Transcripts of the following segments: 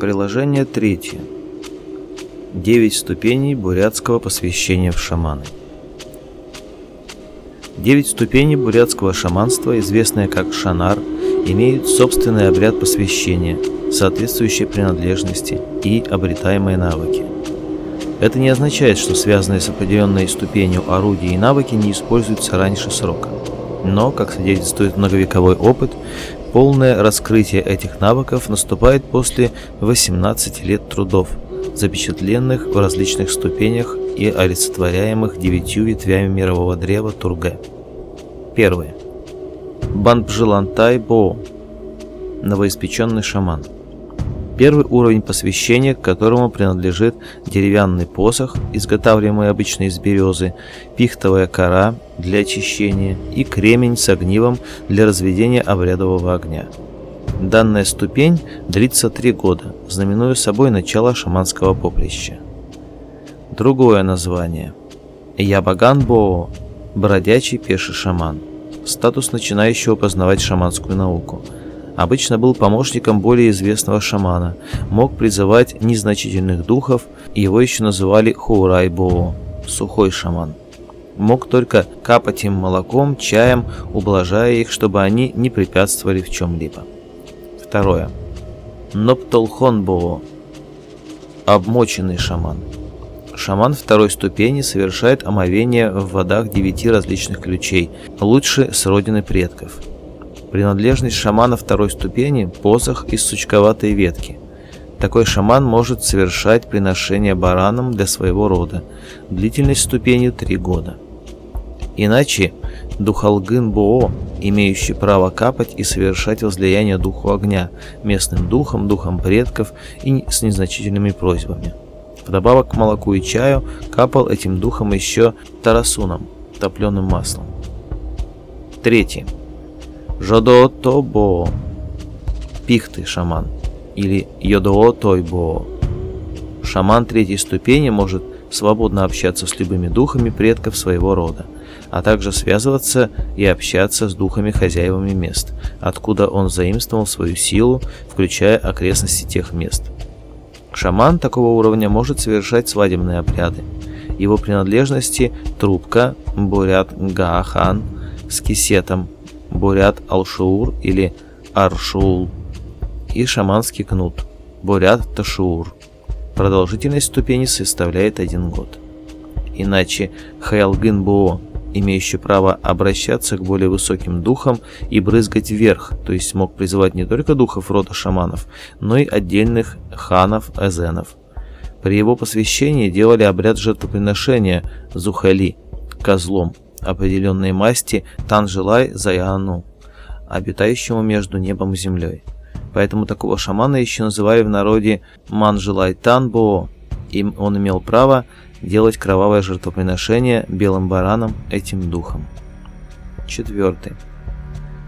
Приложение 3. 9 ступеней бурятского посвящения в шаманы. 9 ступеней бурятского шаманства, известные как шанар, имеют собственный обряд посвящения, соответствующие принадлежности и обретаемые навыки. Это не означает, что связанные с определенной ступенью орудия и навыки не используются раньше срока. Но, как свидетельствует многовековой опыт, полное раскрытие этих навыков наступает после 18 лет трудов, запечатленных в различных ступенях и олицетворяемых девятью ветвями мирового древа Турге. Первое. Банбжилантай Бо. Новоиспеченный шаман. Первый уровень посвящения, к которому принадлежит деревянный посох, изготавливаемый обычно из березы, пихтовая кора для очищения и кремень с огнивом для разведения обрядового огня. Данная ступень длится три года, знаменуя собой начало шаманского поприща. Другое название. Ябаганбоо – бродячий пеший шаман. Статус начинающего познавать шаманскую науку – обычно был помощником более известного шамана, мог призывать незначительных духов, его еще называли хурайбоу, сухой шаман. Мог только капать им молоком, чаем, ублажая их, чтобы они не препятствовали в чем-либо. Второе. Ноптолхонбоу. Обмоченный шаман. Шаман второй ступени совершает омовение в водах девяти различных ключей, лучше с родины предков – Принадлежность шамана второй ступени – посох из сучковатой ветки. Такой шаман может совершать приношение баранам для своего рода. Длительность ступени – три года. Иначе Духалгын Боо, имеющий право капать и совершать возлияние духу огня, местным духом, духом предков и с незначительными просьбами. Вдобавок к молоку и чаю капал этим духом еще тарасуном, топленым маслом. Третье. Жодоото бо пихты шаман или йодоотой бо. Шаман третьей ступени может свободно общаться с любыми духами предков своего рода, а также связываться и общаться с духами хозяевами мест, откуда он заимствовал свою силу, включая окрестности тех мест. Шаман такого уровня может совершать свадебные обряды. Его принадлежности – трубка, бурят, гаахан с кисетом, Бурят Алшаур или Аршул и шаманский кнут Бурят Ташаур. Продолжительность ступени составляет один год. Иначе Хаялгын Боо, имеющий право обращаться к более высоким духам и брызгать вверх, то есть мог призывать не только духов рода шаманов, но и отдельных ханов, эзенов. При его посвящении делали обряд жертвоприношения Зухали – козлом определенной масти Танжилай Заяну, обитающему между небом и землей. Поэтому такого шамана еще называли в народе Манжилай Танбо, и он имел право делать кровавое жертвоприношение белым баранам этим духом. Четвертый.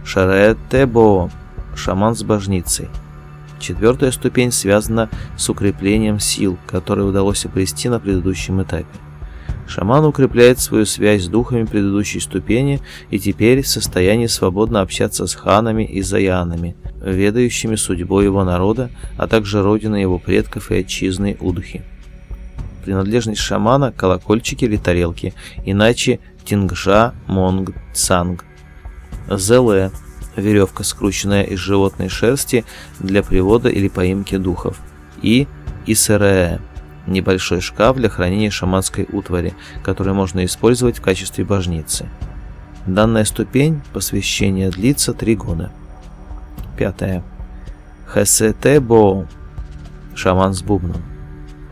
Шаретебо, шаман с божницей. Четвертая ступень связана с укреплением сил, которые удалось обрести на предыдущем этапе. Шаман укрепляет свою связь с духами предыдущей ступени и теперь в состоянии свободно общаться с ханами и заянами, ведающими судьбой его народа, а также родины его предков и отчизны Удухи. Принадлежность шамана – колокольчики или тарелки, иначе тингжа, монг, цанг. Зеле – веревка, скрученная из животной шерсти для привода или поимки духов. И исереэ – небольшой шкаф для хранения шаманской утвари, который можно использовать в качестве божницы. Данная ступень посвящения длится три года. Пятое. Хэсэтэ-боу. Шаман с бубном.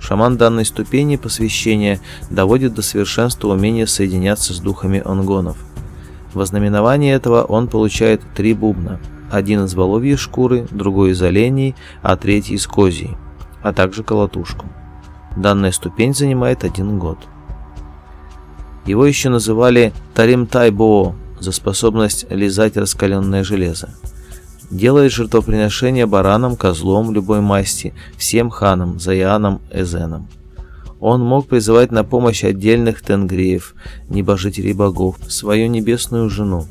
Шаман данной ступени посвящения доводит до совершенства умения соединяться с духами онгонов. Во знаменование этого он получает три бубна. Один из воловьей шкуры, другой из оленей, а третий из козьей, а также колотушку. Данная ступень занимает один год. Его еще называли Тарим Тайбоо за способность лизать раскаленное железо. Делает жертвоприношение баранам, козлом любой масти, всем ханам, заянам, эзенам. Он мог призывать на помощь отдельных тенгриев, небожителей богов, свою небесную жену.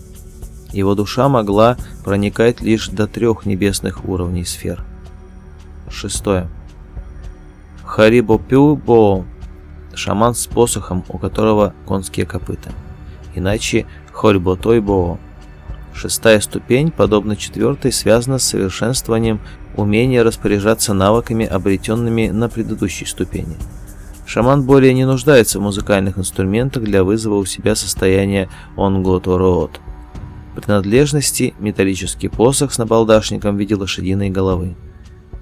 Его душа могла проникать лишь до трех небесных уровней сфер. Шестое. Харибо пил бо шаман с посохом, у которого конские копыта. Иначе Хорьботой бо. Шестая ступень, подобно четвертой, связана с совершенствованием умения распоряжаться навыками, обретенными на предыдущей ступени. Шаман более не нуждается в музыкальных инструментах для вызова у себя состояния онготороот. Принадлежности – металлический посох с набалдашником в виде лошадиной головы.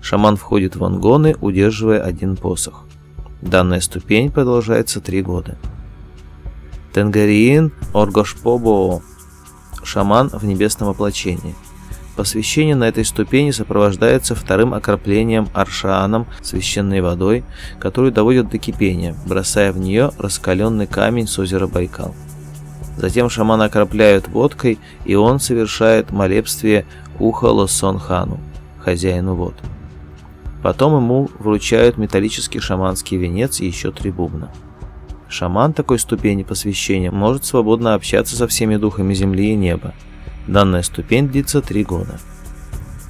Шаман входит в ангоны, удерживая один посох. Данная ступень продолжается три года. Тенгариин Оргошпобоо. Шаман в небесном воплощении. Посвящение на этой ступени сопровождается вторым окроплением аршааном священной водой, которую доводят до кипения, бросая в нее раскаленный камень с озера Байкал. Затем шамана окропляют водкой, и он совершает молебствие Уха Лосон-хану, хозяину вод. Потом ему вручают металлический шаманский венец и еще три бубна. Шаман такой ступени посвящения может свободно общаться со всеми духами земли и неба. Данная ступень длится три года.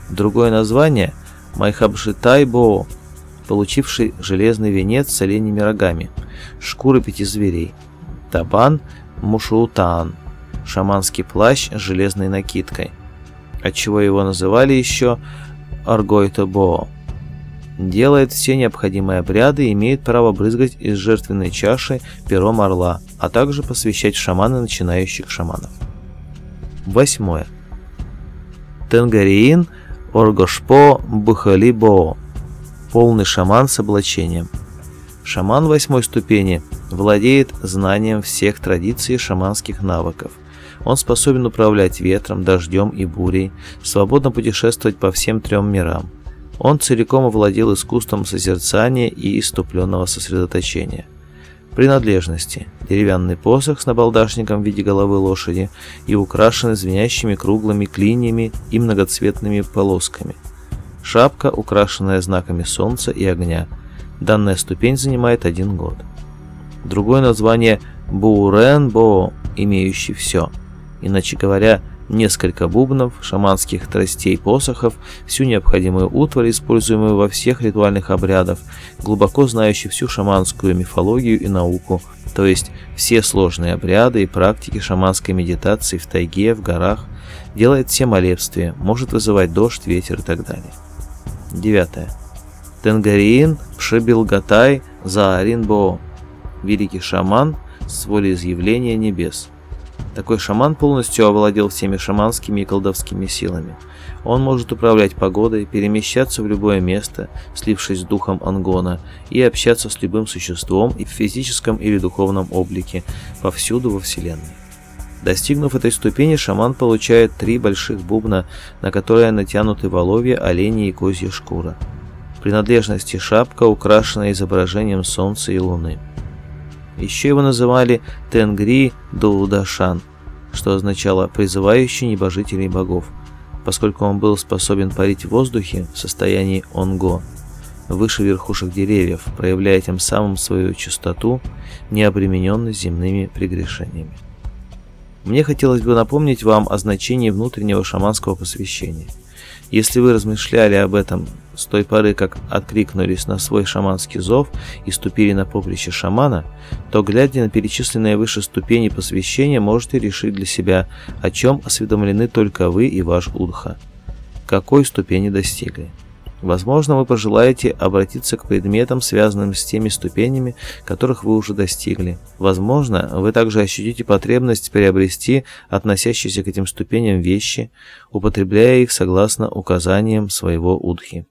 Другое название – Майхабшитай Боо, получивший железный венец с оленьими рогами, шкуры пяти зверей, табан Мушутаан, шаманский плащ с железной накидкой, отчего его называли еще Аргойто делает все необходимые обряды, и имеет право брызгать из жертвенной чаши пером орла, а также посвящать шаманы начинающих шаманов. Восьмое. Тенгариин Оргошпо Бухалибоо. Полный шаман с облачением. Шаман восьмой ступени владеет знанием всех традиций шаманских навыков. Он способен управлять ветром, дождем и бурей, свободно путешествовать по всем трем мирам – он целиком овладел искусством созерцания и иступленного сосредоточения. Принадлежности – деревянный посох с набалдашником в виде головы лошади и украшенный звенящими круглыми клиньями и многоцветными полосками. Шапка, украшенная знаками солнца и огня. Данная ступень занимает один год. Другое название – Буренбо, имеющий все. Иначе говоря, Несколько бубнов, шаманских тростей, посохов, всю необходимую утварь, используемую во всех ритуальных обрядах, глубоко знающий всю шаманскую мифологию и науку, то есть все сложные обряды и практики шаманской медитации в тайге, в горах, делает все молебствия, может вызывать дождь, ветер и так далее. Девятое. Тенгариин Пшебилгатай Заарин Великий шаман с волеизъявления небес – такой шаман полностью овладел всеми шаманскими и колдовскими силами. Он может управлять погодой, перемещаться в любое место, слившись с духом Ангона, и общаться с любым существом и в физическом или духовном облике, повсюду во Вселенной. Достигнув этой ступени, шаман получает три больших бубна, на которые натянуты воловья, олени и козья шкура. Принадлежности шапка украшена изображением солнца и луны еще его называли Тенгри Дулдашан, что означало «призывающий небожителей богов», поскольку он был способен парить в воздухе в состоянии онго, выше верхушек деревьев, проявляя тем самым свою чистоту, не обремененность земными прегрешениями. Мне хотелось бы напомнить вам о значении внутреннего шаманского посвящения – если вы размышляли об этом с той поры, как откликнулись на свой шаманский зов и ступили на поприще шамана, то, глядя на перечисленные выше ступени посвящения, можете решить для себя, о чем осведомлены только вы и ваш Удха, какой ступени достигли. Возможно, вы пожелаете обратиться к предметам, связанным с теми ступенями, которых вы уже достигли. Возможно, вы также ощутите потребность приобрести относящиеся к этим ступеням вещи, употребляя их согласно указаниям своего удхи.